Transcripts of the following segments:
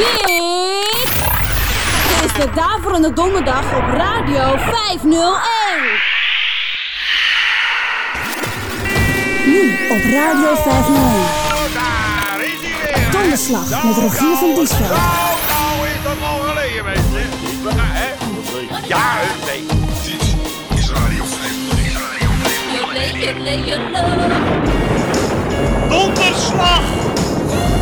Dit is de Daverende Donderdag op Radio 501. Nu op Radio 501. Daar is hij weer. Donderslag met Rogier van Diesveld. Nou, nou is dat al geleden, mensen. Hè? Ja, nee. Dit is Radio 501. Donderslag!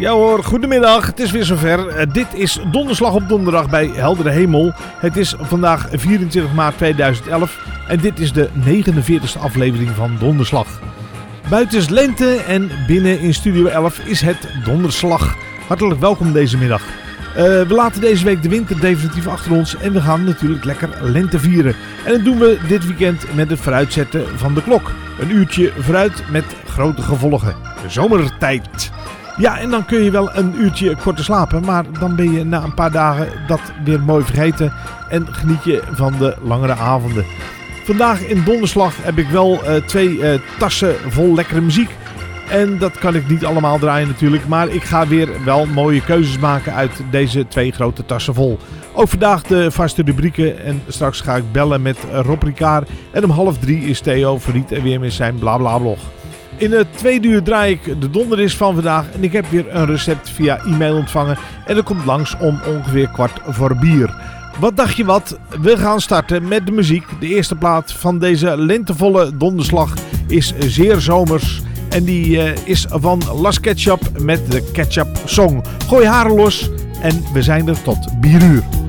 Ja hoor, goedemiddag. Het is weer zover. Eh, dit is Donderslag op donderdag bij heldere hemel. Het is vandaag 24 maart 2011 en dit is de 49e aflevering van Donderslag. Buiten is lente en binnen in Studio 11 is het donderslag. Hartelijk welkom deze middag. Eh, we laten deze week de winter definitief achter ons en we gaan natuurlijk lekker lente vieren. En dat doen we dit weekend met het vooruitzetten van de klok. Een uurtje vooruit met grote gevolgen. De zomertijd. Ja, en dan kun je wel een uurtje korter slapen, maar dan ben je na een paar dagen dat weer mooi vergeten en geniet je van de langere avonden. Vandaag in donderslag heb ik wel eh, twee eh, tassen vol lekkere muziek. En dat kan ik niet allemaal draaien natuurlijk, maar ik ga weer wel mooie keuzes maken uit deze twee grote tassen vol. Ook vandaag de vaste rubrieken en straks ga ik bellen met Rob Ricard. En om half drie is Theo Verriet er weer met zijn blablablog. In het tweede uur draai ik de donderis van vandaag en ik heb weer een recept via e-mail ontvangen. En dat komt langs om ongeveer kwart voor bier. Wat dacht je wat? We gaan starten met de muziek. De eerste plaat van deze lentevolle donderslag is zeer zomers. En die eh, is van Las Ketchup met de Ketchup Song. Gooi haren los en we zijn er tot bieruur.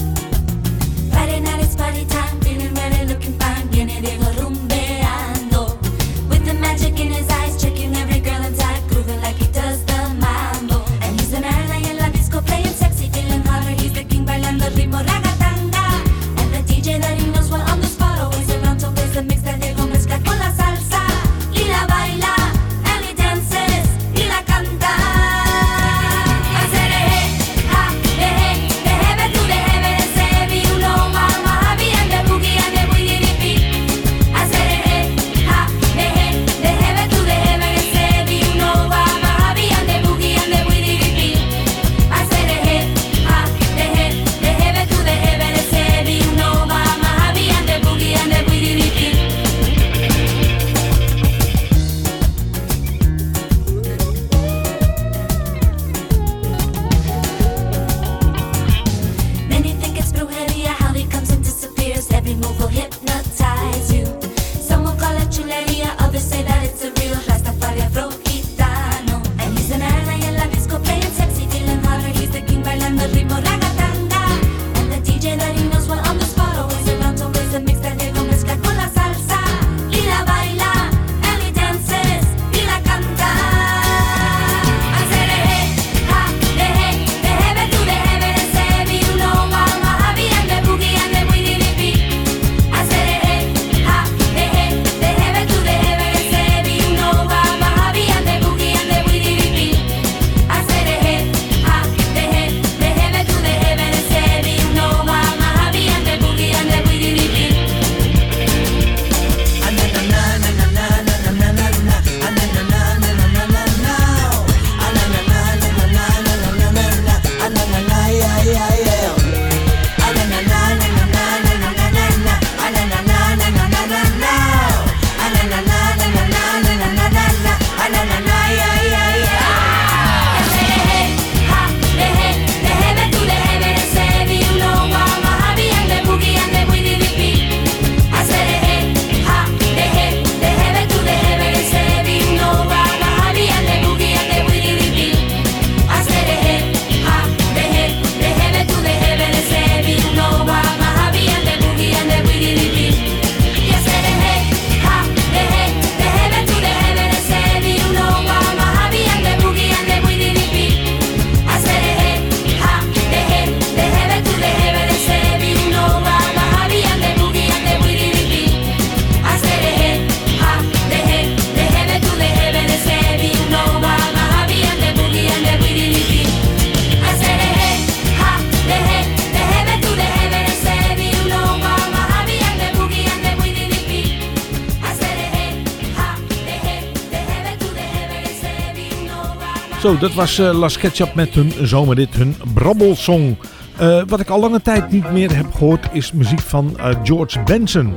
Dat was uh, Las Ketchup met hun zomerrit, hun brabbelsong. Uh, wat ik al lange tijd niet meer heb gehoord is muziek van uh, George Benson.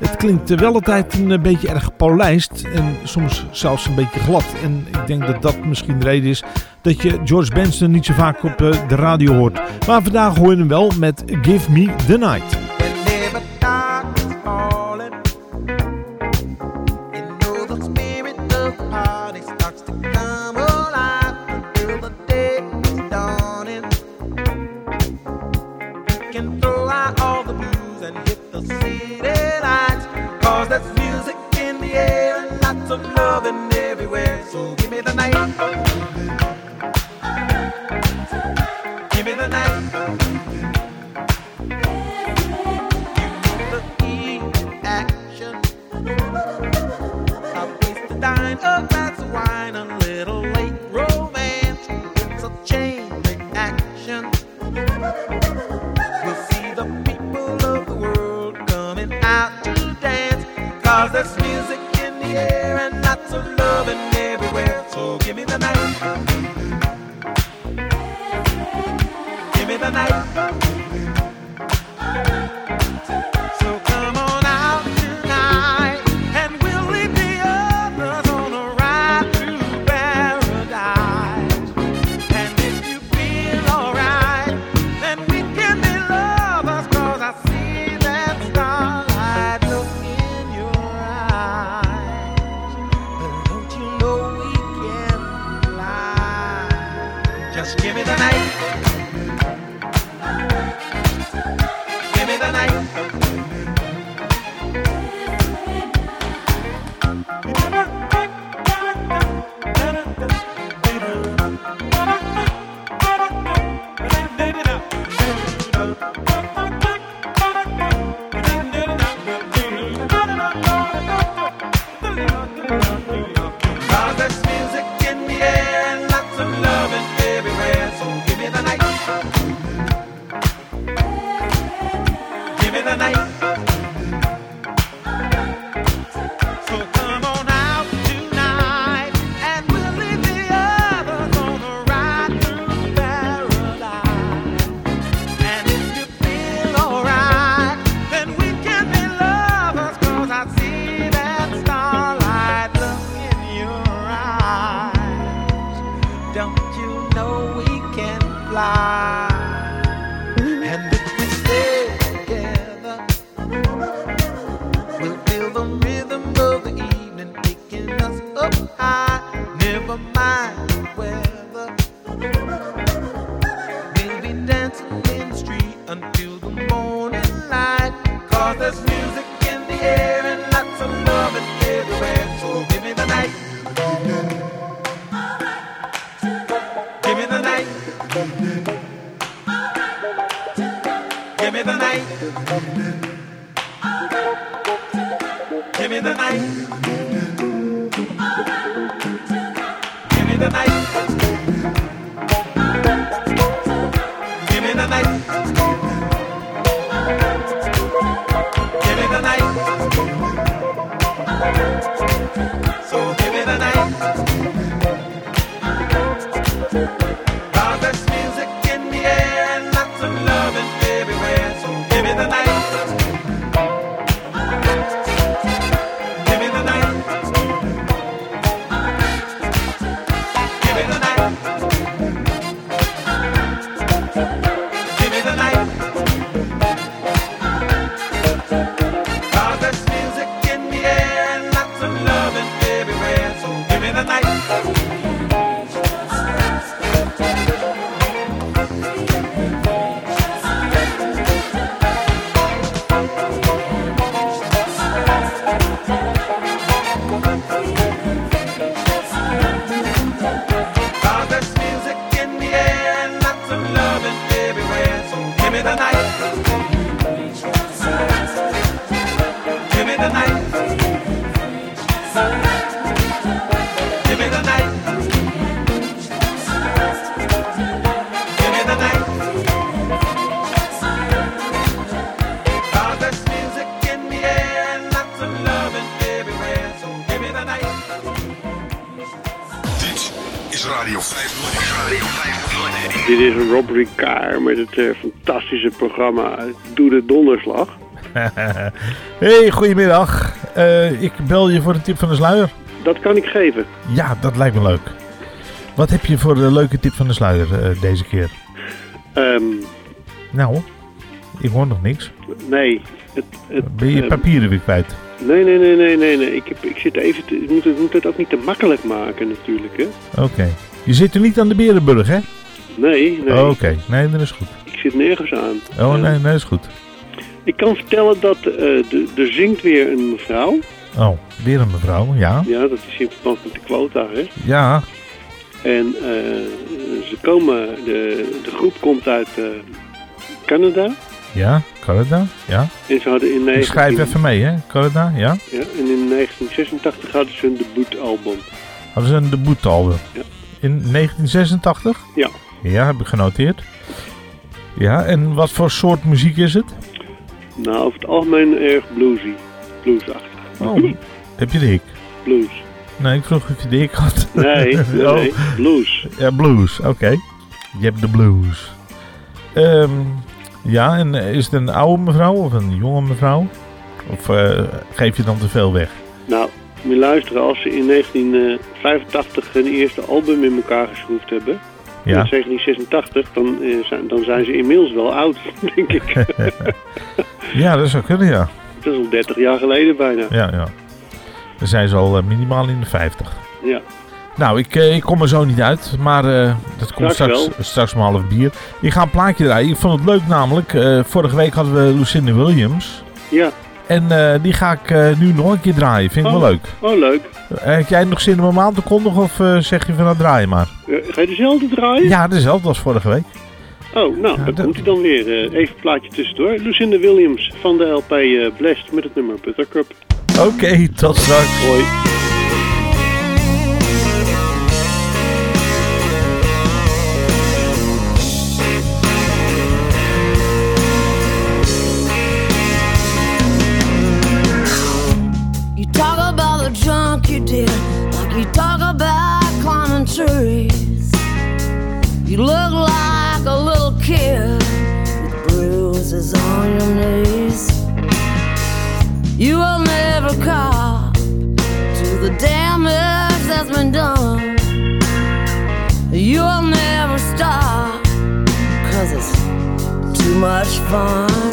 Het klinkt wel altijd een beetje erg polijst en soms zelfs een beetje glad. En ik denk dat dat misschien de reden is dat je George Benson niet zo vaak op de radio hoort. Maar vandaag hoor je hem wel met. Give me the night. Rob Ricard met het eh, fantastische programma Doe de Donderslag. hey, goedemiddag. Eh, ik bel je voor een tip van de sluier. Dat kan ik geven. Ja, dat lijkt me leuk. Wat heb je voor de leuke tip van de sluier eh, deze keer? Ehm, Nou, ik hoor nog niks. nee. Het, het, Ben je ehm, papieren weer kwijt? nee, nee, nee, nee, nee, nee. Ik, heb, ik zit even te, ik moet, het, moet het ook niet te makkelijk maken natuurlijk, hè. Oké. Je zit er niet aan de Berenburg, hè? Nee, nee. Oké, nee, dat is goed. Ik zit nergens aan. Oh, nee, nee, dat is goed. Ik kan vertellen dat eh, de- er zingt weer een mevrouw. Oh, weer een mevrouw, ja. Ja, dat is in verband met de quota, hè. Ja, En eh, ze komen, de, de groep komt uit eh, Canada. ja, Canada, ja. En ze hadden in Ik schrijf 19, even mee, hè, Canada, ja. ja, en in 1986 hadden ze hun debuutalbum. Hadden ze een debuutalbum. Ja. In 1986? Ja. Ja, heb ik genoteerd. Ja, en wat voor soort muziek is het? Nou, over het algemeen erg bluesy. Bluesachtig. Oh, heb je de hik? Blues. Nee, ik vroeg of je de hik had. Nee, nee, Oh. nee, blues. Ja, blues, oké. Je hebt de blues. Ehm, ja, en is het een oude mevrouw of een jonge mevrouw? Of eh, geef je dan te veel weg? Nou, moet je luisteren, als ze in 1985 hun eerste album in elkaar geschroefd hebben, in Ja, 1986, dan, eh, zijn, dan zijn ze inmiddels wel oud, denk ik. ja dat zou kunnen, ja. Dat is al 30 jaar geleden bijna. Ja, ja. Dan zijn ze al eh, minimaal in de 50. Ja. Nou, ik, eh, ik kom er zo niet uit, maar dat komt Straks straks, om half bier. Ik ga een plaatje draaien. Ik vond het leuk namelijk. vorige week hadden we Lucinda Williams. Ja, En eh, die ga ik eh, nu nog een keer draaien. Vind ik Oh. wel leuk. oh leuk. Eh, heb jij nog zin om hem aan te kondigen of zeg je van nou draai maar? Ga je dezelfde draaien? Ja, dezelfde als vorige week. Oh, nou, Ja, dan dat- komt hij dan weer. even een plaatje tussendoor. Lucinda Williams van de LP Blessed met het nummer Buttercup. Oké, tot straks. Hoi. You will never cop to the damage that's been done. You'll never stop, cause it's too much fun.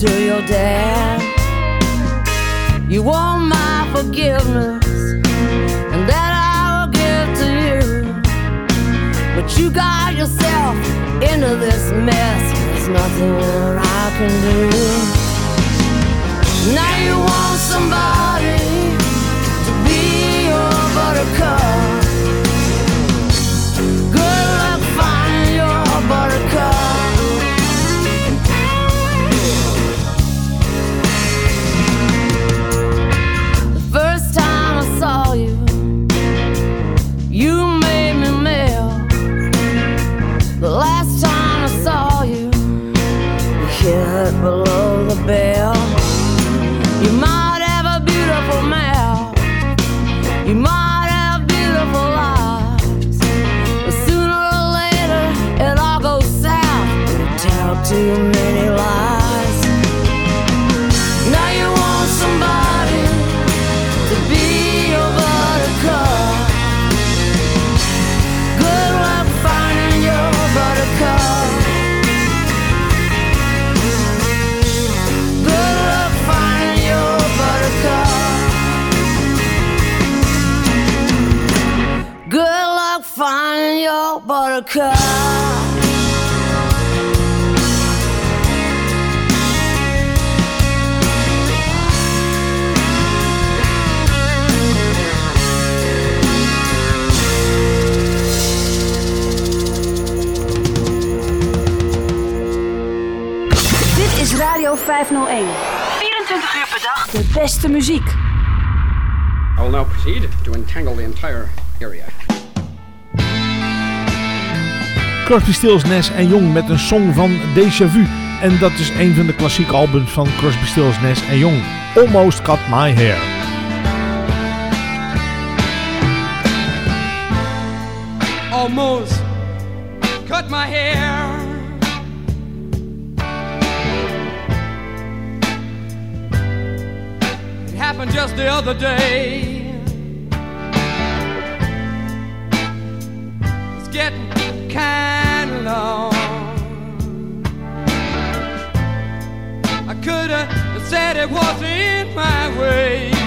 To your dad. You want my forgiveness, and that I will give to you. But you got yourself into this mess. There's nothing I can do. Now you want somebody 501. 24 uur per dag. De beste muziek. I will now proceed to entangle the entire area. Crosby, Stills, Nash en Young met een song van Déjà Vu. En dat is een van de klassieke albums van Crosby, Stills, Nash en Young. Almost Cut My Hair. almost cut my hair. Happened just the other day. It's getting kind of long. I could have said it wasn't my way.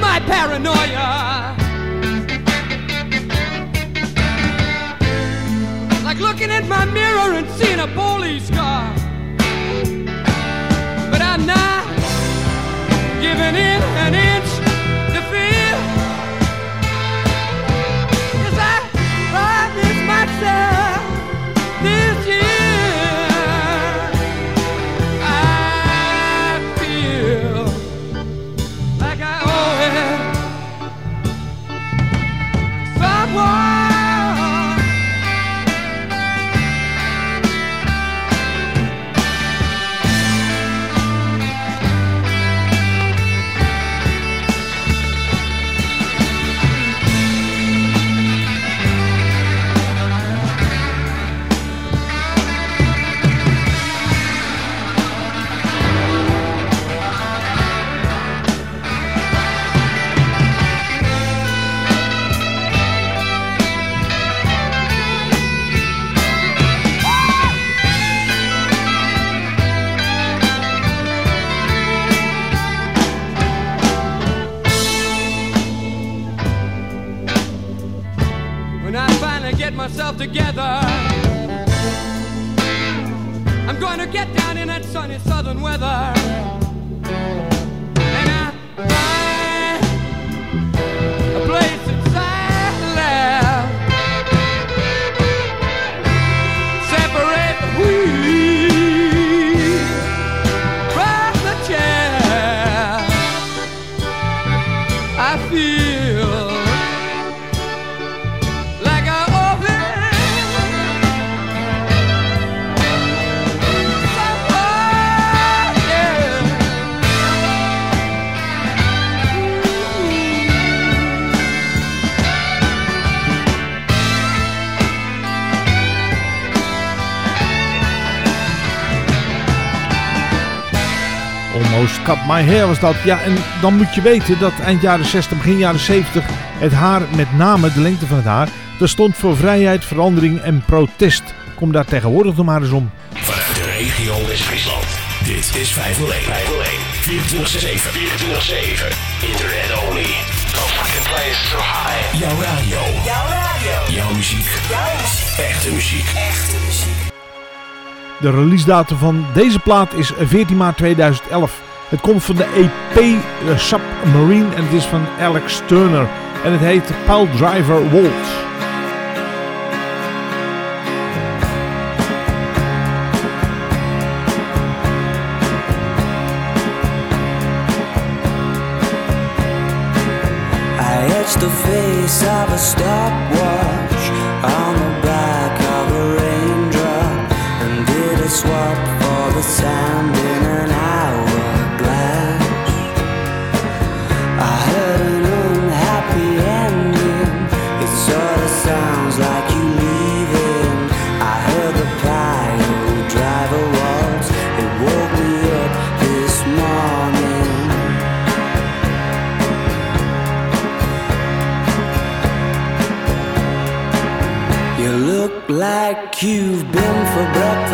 My paranoia. Like looking at my mirror and seeing My Hair was dat. Ja, en dan moet je weten dat eind jaren 60, begin jaren 70 het haar, met name de lengte van het haar, dat stond voor vrijheid, verandering en protest. Kom daar tegenwoordig nog maar eens om. Vanuit de regio West-Friesland. Dit is 501. 501. 24-7. 24-7. Internet only. No fucking place so high. Jouw radio. Jouw radio. Jouw muziek. Jouw muziek. Echte muziek. Echte muziek. De release datum van deze plaat is 14 maart 2011. Het komt van de EP uh, Submarine en het is van Alex Turner. En het heet Paul Driver Waltz. the face of a star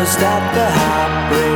stop that the heartbreak?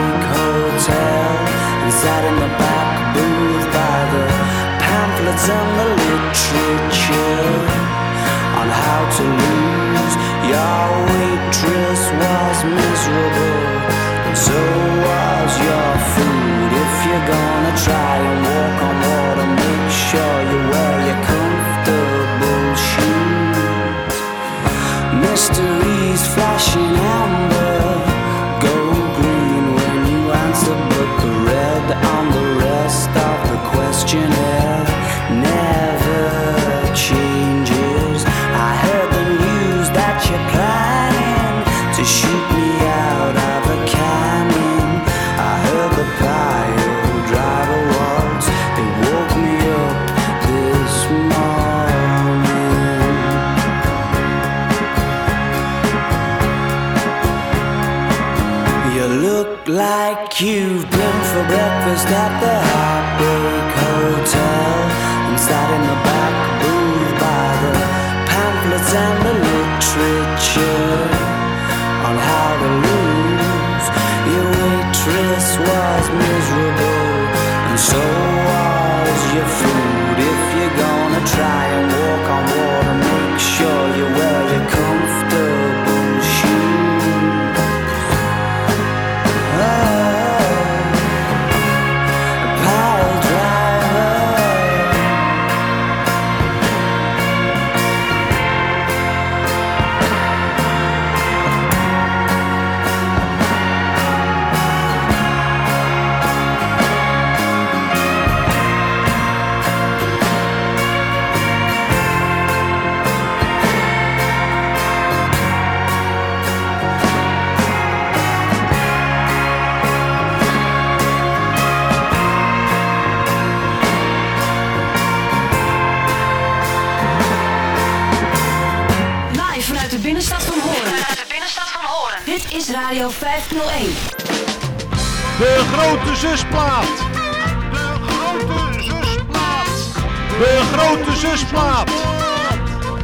De grote zusplaat.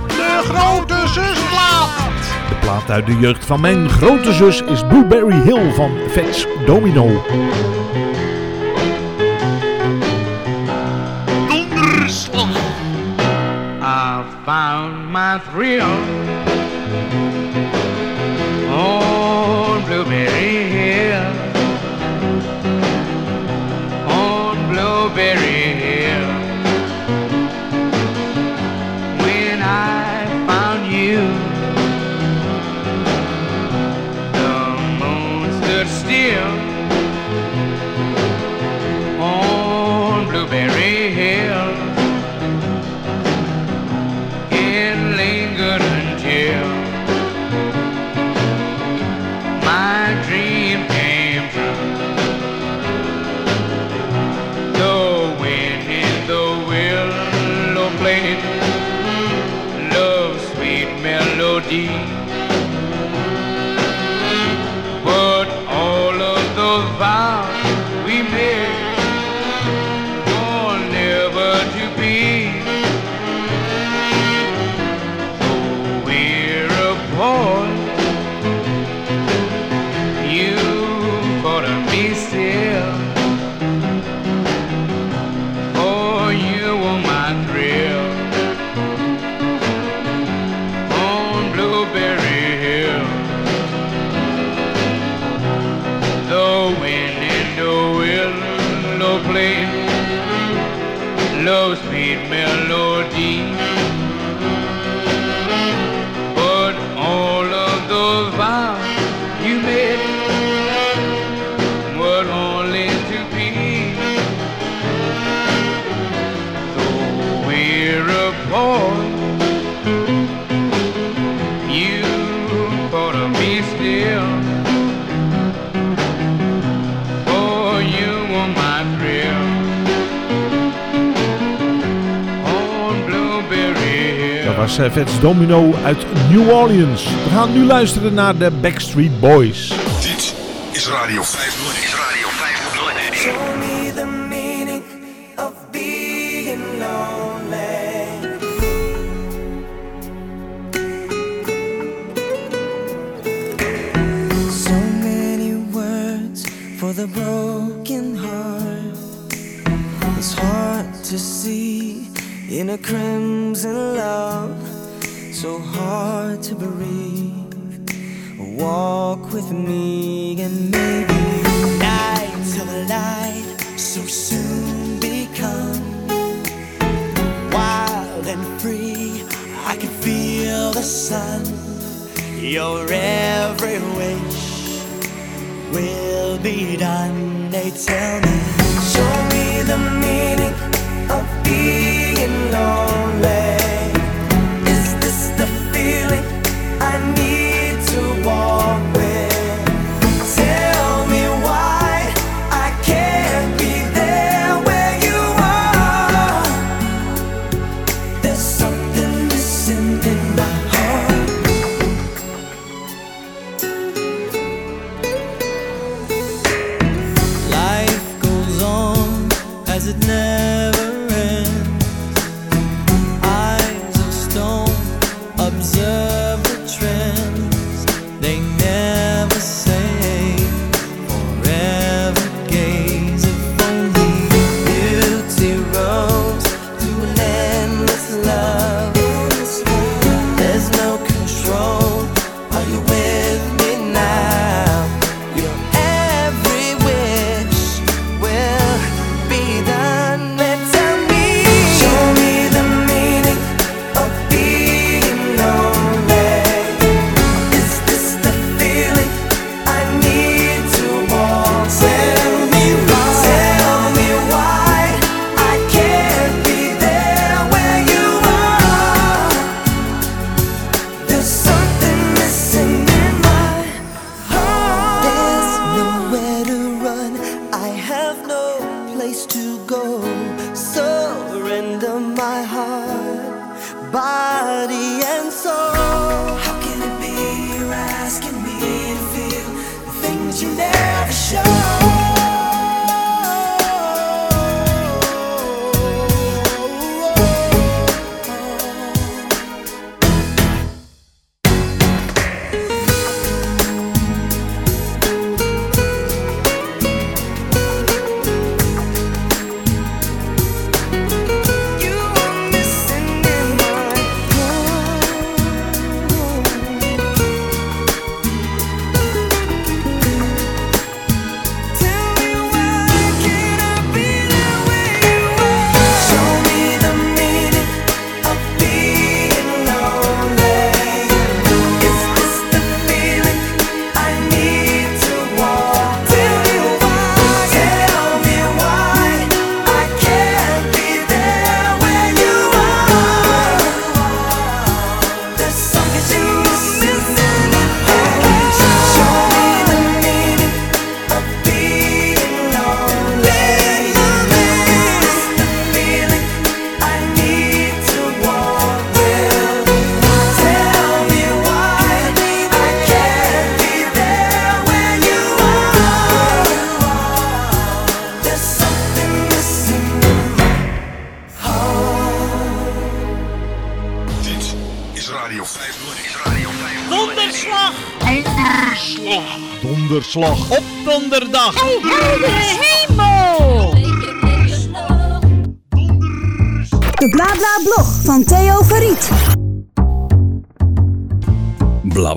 De grote zusplaat. De plaat uit de jeugd van mijn grote zus is Blueberry Hill van Fats Domino. I found my thrill. Oh, Blueberry was Vets eh, Domino uit New Orleans. We gaan nu luisteren naar de Backstreet Boys. Dit is Radio 501. Radio 501. Show me the meaning of being lonely. So many words for the broken heart. It's hard to see in a crimson love. so hard to breathe. Walk with me and maybe night till the light so soon become wild and free. I can feel the sun. Your every wish will be done. They tell me.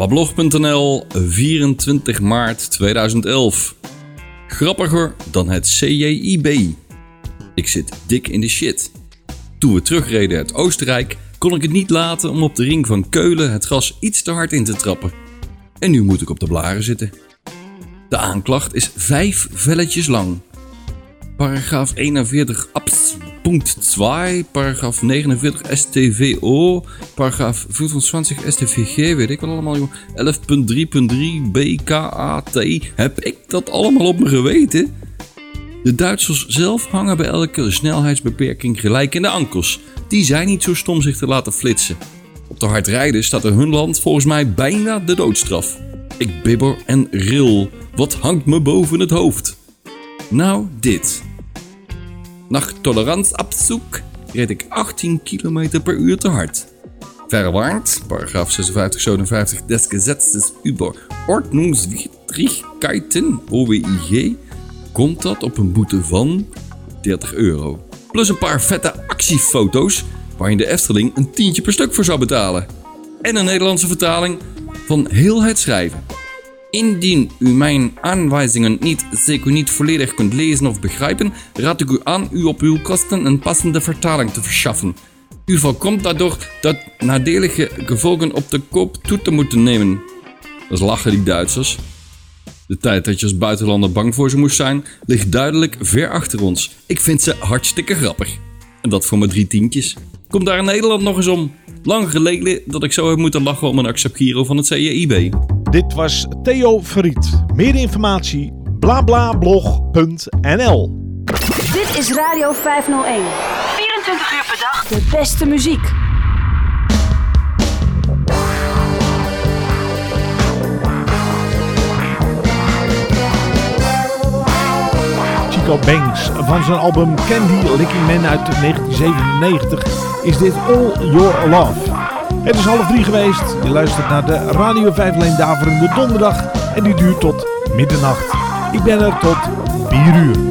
blog.nl 24 maart 2011. Grappiger dan het CJIB. Ik zit dik in de shit. Toen we terugreden uit Oostenrijk, kon ik het niet laten om op de ring van Keulen het gas iets te hard in te trappen. En nu moet ik op de blaren zitten. De aanklacht is vijf velletjes lang. Paragraaf 41 abs. Punt 2, paragraaf 49 STVO, paragraaf 25 STVG, weet ik wel allemaal, joh. 11.3.3 BKAT. Heb ik dat allemaal op me geweten? De Duitsers zelf hangen bij elke snelheidsbeperking gelijk in de ankels. Die zijn niet zo stom zich te laten flitsen. Op de hard rijden staat er hun land volgens mij bijna de doodstraf. Ik bibber en ril. Wat hangt me boven het hoofd? Nou, dit. Nach toleranzabzoek reed ik 18 km per uur te hard. Verwarnt, paragraaf 56, 57 des Gesetzes über Ordnungswidrigkeiten, OWIG, komt dat op een boete van 30 euro. Plus een paar vette actiefoto's waar je de Efteling een tientje per stuk voor zou betalen. En een Nederlandse vertaling van heel het schrijven. Indien u mijn aanwijzingen niet, zeker niet volledig kunt lezen of begrijpen, raad ik u aan u op uw kosten een passende vertaling te verschaffen. U voorkomt daardoor dat nadelige gevolgen op de koop toe te moeten nemen. Dat lachen die Duitsers. De tijd dat je als buitenlander bang voor ze moest zijn, ligt duidelijk ver achter ons. Ik vind ze hartstikke grappig. En dat voor maar drie tientjes. Komt daar in Nederland nog eens om. Lang geleden dat ik zo heb moeten lachen om een acceptgiro van het CIB. Dit was Theo Verriet. Meer informatie blablablog.nl Dit is Radio 501. 24 uur per dag. De beste muziek. Chico Banks van zijn album Candy Licking Man uit 1997 is dit All Your Love. Het is half drie geweest. Je luistert naar de Radio 5 Leen Daverende Donderdag en die duurt tot middernacht. Ik ben er tot 4 uur.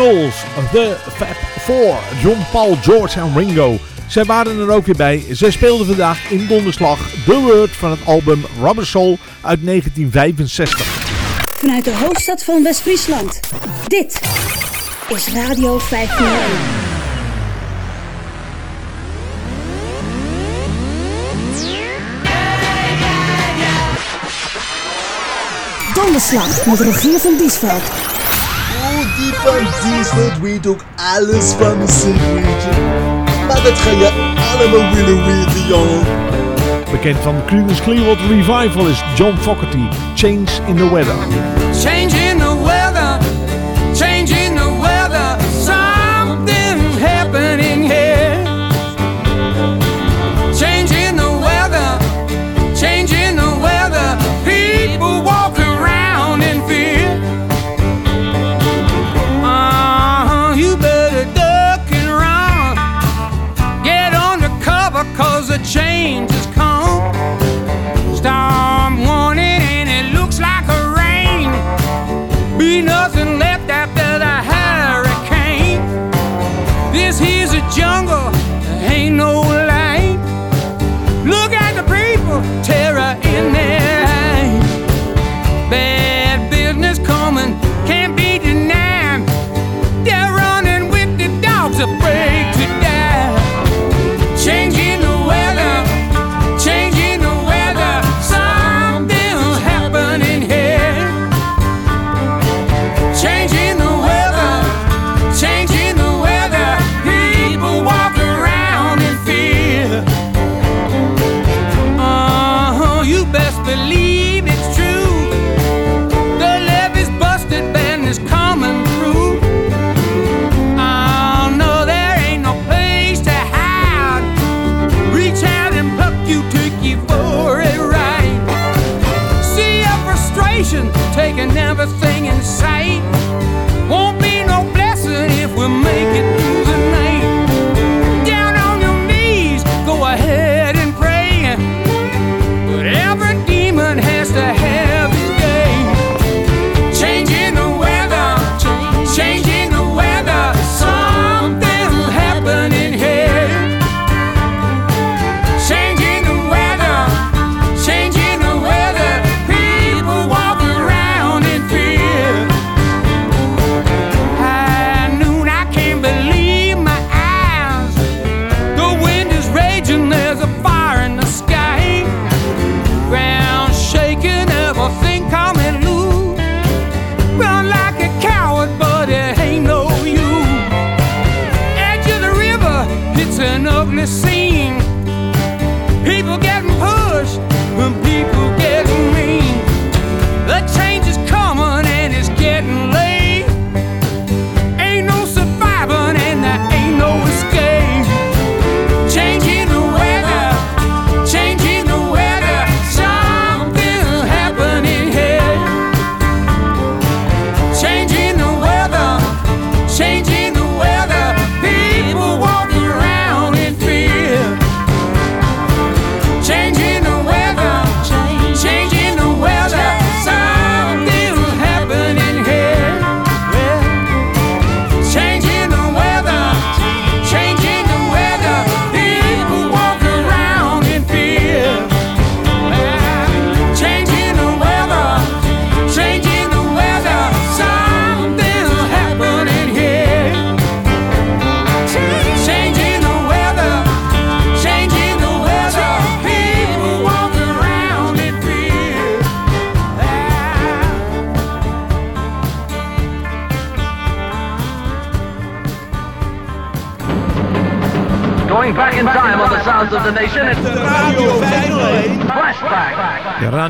The Fab Four, John Paul, George en Ringo. Zij waren er ook weer bij. Zij speelden vandaag in donderslag The Word van het album Rubber Soul uit 1965. Vanuit de hoofdstad van West-Friesland. Dit is Radio 501. Donderslag met Rogier van Diesveld die van Diesel weet ook alles van de circuitje. Maar dat ga je allemaal willen weten, jongen. Bekend van Creedence Clearwater Revival is John Fogerty, Change in the Weather. Change inside.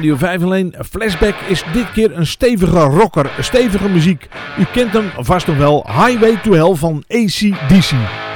Radio alleen Flashback is dit keer een stevige rocker, stevige muziek. U kent hem vast nog wel, Highway to Hell van ACDC.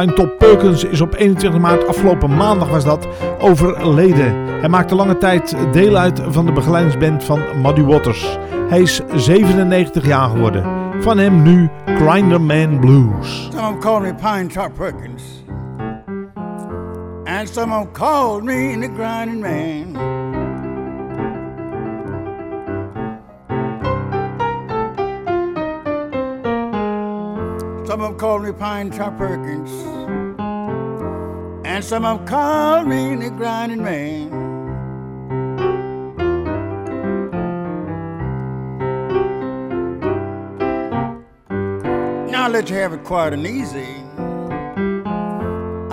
Pinetop Perkins is op 21 maart, afgelopen maandag was dat, overleden. Hij maakte lange tijd deel uit van de begeleidingsband van Muddy Waters. Hij is 97 jaar geworden. Van hem nu Grinderman Blues. Some of them called me Pine Top Perkins. And some of them called me the grinding man. Some of them called me Pine Top Perkins. And some of them called me the grinding man. Now I'll let you have it quiet and easy.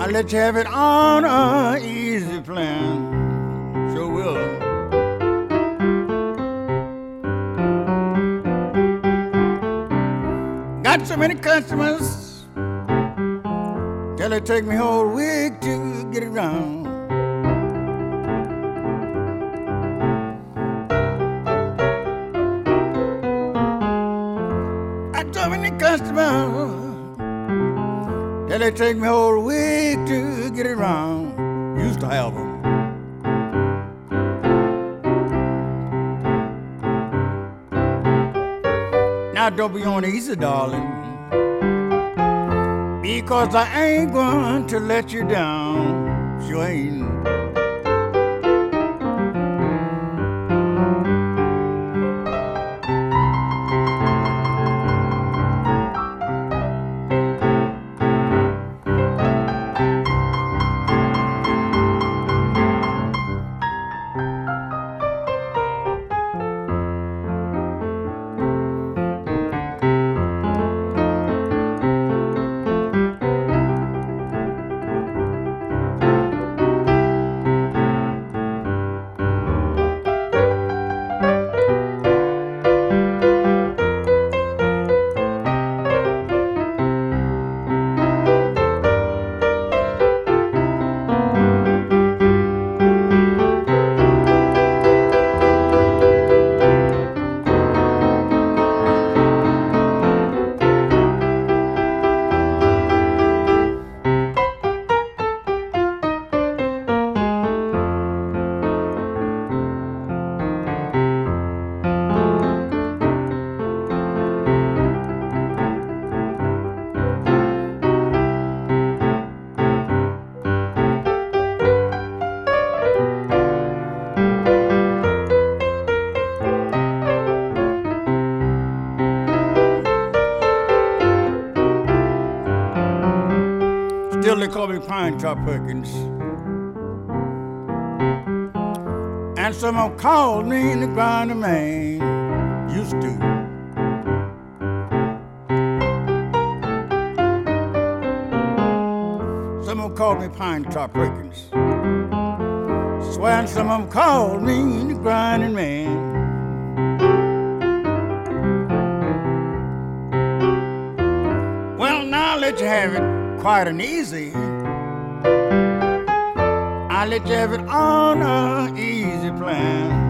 I'll let you have it on a easy plan. Got so many customers. Till it take me whole week to get around. Got so many customers. Till it take me whole week to get around. Used to have them. Don't be on easy, darling. Because I ain't going to let you down. Sure ain't. Me Pine Top Perkins. And someone called me the grinder man. Used to. Called me Pine Top Perkins. Swear some of them called me the grinding man. Well, now let you have it quiet and easy. I'll let you have it on a easy plan.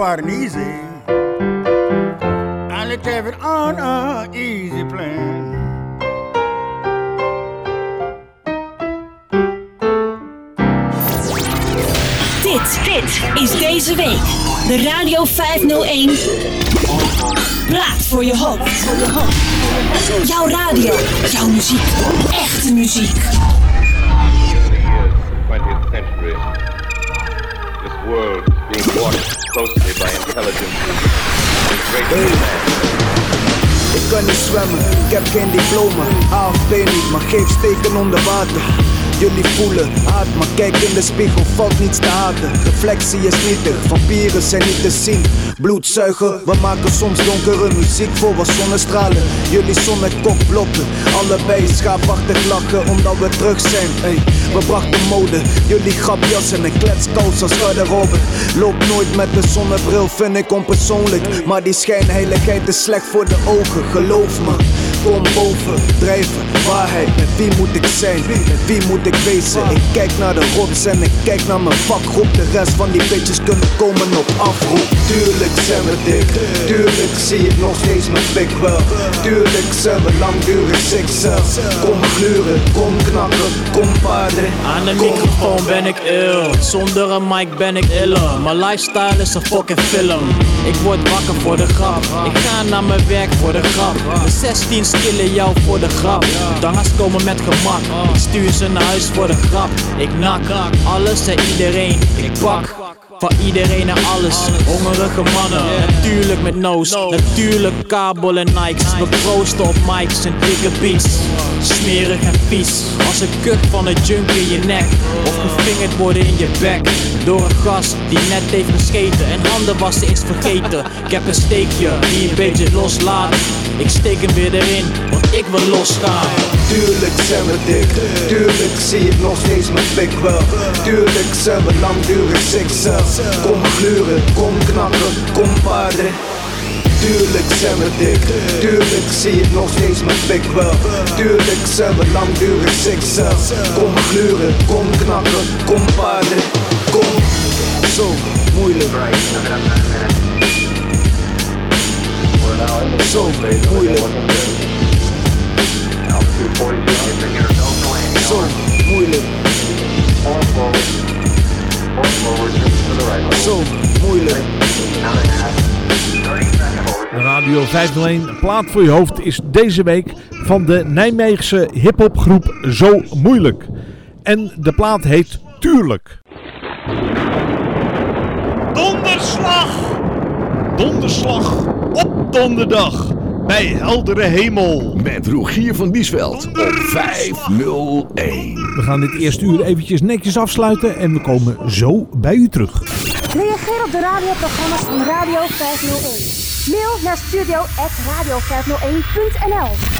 quite an easy. I let's have it on a easy plan. Dit, dit is deze week de Radio 501. Praat voor je hoop. Jouw radio, jouw muziek, echte muziek. This world being watched closely by Ik kan niet zwemmen, ik heb geen diploma. AFP niet, maar geef steken onder water. Jullie voelen haat, maar kijk in de spiegel, valt niets te haten. Reflectie is nietig, vampieren zijn niet te zien. Bloedzuigen, we maken soms donkere muziek voor wat zonnestralen. Jullie zon met kokblokken, allebei schaapachtig lachen omdat we terug zijn. Ey, we brachten mode, jullie grapjassen en kletskous als garderobe. Loop nooit met een zonnebril, vind ik onpersoonlijk. Maar die schijnheiligheid is slecht voor de ogen, geloof me. Kom boven, drijven, waarheid. Met wie moet ik zijn? Met wie moet ik wezen? Ik kijk naar de rots en ik kijk naar mijn vakgroep. De rest van die bitches kunnen komen op afroep. Tuurlijk zijn we dik, tuurlijk zie ik nog steeds mijn pik wel. Tuurlijk zijn we langdurig zichzelf. Kom gluren, kom knakken, kom paarden. Aan de microfoon ben ik ill, zonder een mic ben ik iller. Mijn lifestyle is een fucking film. Ik word wakker voor de grap. Ik ga naar mijn werk voor de grap. De 16 skillen jou voor de grap. Dangas komen met gemak. Stuur ze naar huis voor de grap. Ik nak alles en iedereen. Ik pak. Van iedereen en alles, hongerige mannen Natuurlijk met no's, natuurlijk kabel en nikes. We proosten op mics en dikke beats. Smerig en vies. Als een kuk van een junk in je nek. Of gevingerd worden in je bek. Door een gast die net heeft gescheten En handen wassen is vergeten. Ik heb een steekje die een beetje loslaat. Ik steek hem weer erin, ik wil losgaan Tuurlijk zijn we dik, tuurlijk zie ik nog steeds mijn pik wel. Tuurlijk zijn we langdurig zichzelf. Kom gluren, kom knakken, kom paarden. Tuurlijk zijn we dik, tuurlijk zie ik nog steeds mijn pik wel. Tuurlijk zijn we langdurig zichzelf. Kom gluren, kom knakken, kom paarden. Kom, zo moeilijk. Zo moeilijk. Zo moeilijk. Zo moeilijk. De Radio 501 een plaat voor je hoofd is deze week van de Nijmeegse hiphopgroep Zo Moeilijk. En de plaat heet Tuurlijk. Donderslag! Donderslag op donderdag bij heldere hemel. Met Rogier van Biesveld op 501. We gaan dit eerste uur eventjes netjes afsluiten en we komen zo bij u terug. Reageer op de radioprogramma's van Radio 501. Mail naar studio.radio501.nl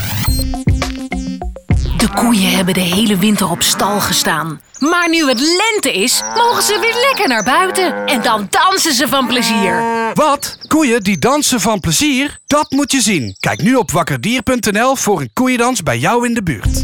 De koeien hebben de hele winter op stal gestaan. Maar nu het lente is, mogen ze weer lekker naar buiten. En dan dansen ze van plezier. Wat? Koeien die dansen van plezier? Dat moet je zien. Kijk nu op wakkerdier.nl voor een koeiendans bij jou in de buurt.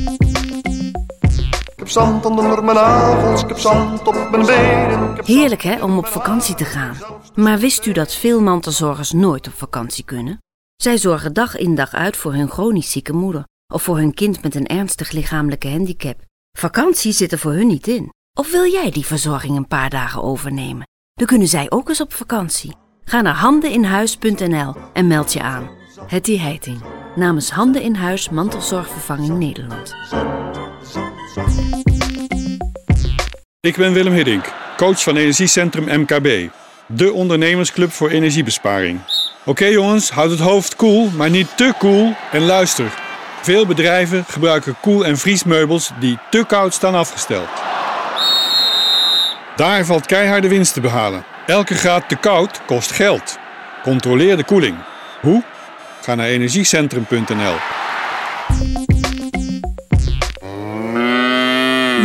Ik heb zand onder mijn nagels, ik heb zand op mijn benen. Heerlijk hè, om op vakantie te gaan. Maar wist u dat veel mantelzorgers nooit op vakantie kunnen? Zij zorgen dag in dag uit voor hun chronisch zieke moeder of voor hun kind met een ernstig lichamelijke handicap. Vakantie zit er voor hun niet in. Of wil jij die verzorging een paar dagen overnemen? Dan kunnen zij ook eens op vakantie. Ga naar handeninhuis.nl en meld je aan. Hetty Heiting, namens Handen in Huis Mantelzorgvervanging Nederland. Ik ben Willem Hiddink, coach van Energiecentrum MKB. De ondernemersclub voor energiebesparing. Oké jongens, houd het hoofd koel, maar niet te koel. En luister, veel bedrijven gebruiken koel- en vriesmeubels die te koud staan afgesteld. Daar valt keiharde winst te behalen. Elke graad te koud kost geld. Controleer de koeling. Hoe? Ga naar energiecentrum.nl.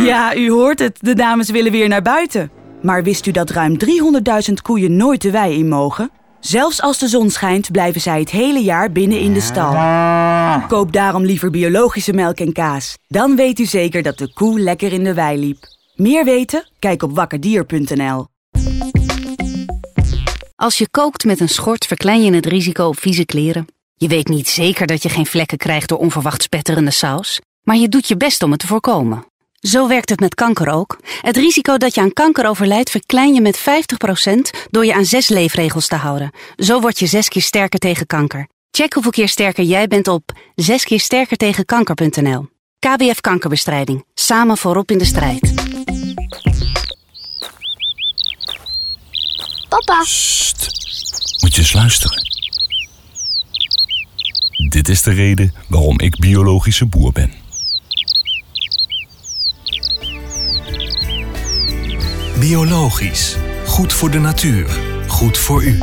Ja, u hoort het. De dames willen weer naar buiten. Maar wist u dat ruim 300.000 koeien nooit de wei in mogen? Zelfs als de zon schijnt, blijven zij het hele jaar binnen in de stal. Koop daarom liever biologische melk en kaas. Dan weet u zeker dat de koe lekker in de wei liep. Meer weten? Kijk op wakkerdier.nl. Als je kookt met een schort verklein je het risico op vieze kleren. Je weet niet zeker dat je geen vlekken krijgt door onverwacht spetterende saus, maar je doet je best om het te voorkomen. Zo werkt het met kanker ook. Het risico dat je aan kanker overlijdt verklein je met 50% door je aan zes leefregels te houden. Zo word je zes keer sterker tegen kanker. Check hoeveel keer sterker jij bent op zeskeersterkertegenkanker.nl. KWF Kankerbestrijding. Samen voorop in de strijd. Papa. Moet je eens luisteren. Dit is de reden waarom ik biologische boer ben. Biologisch. Goed voor de natuur. Goed voor u.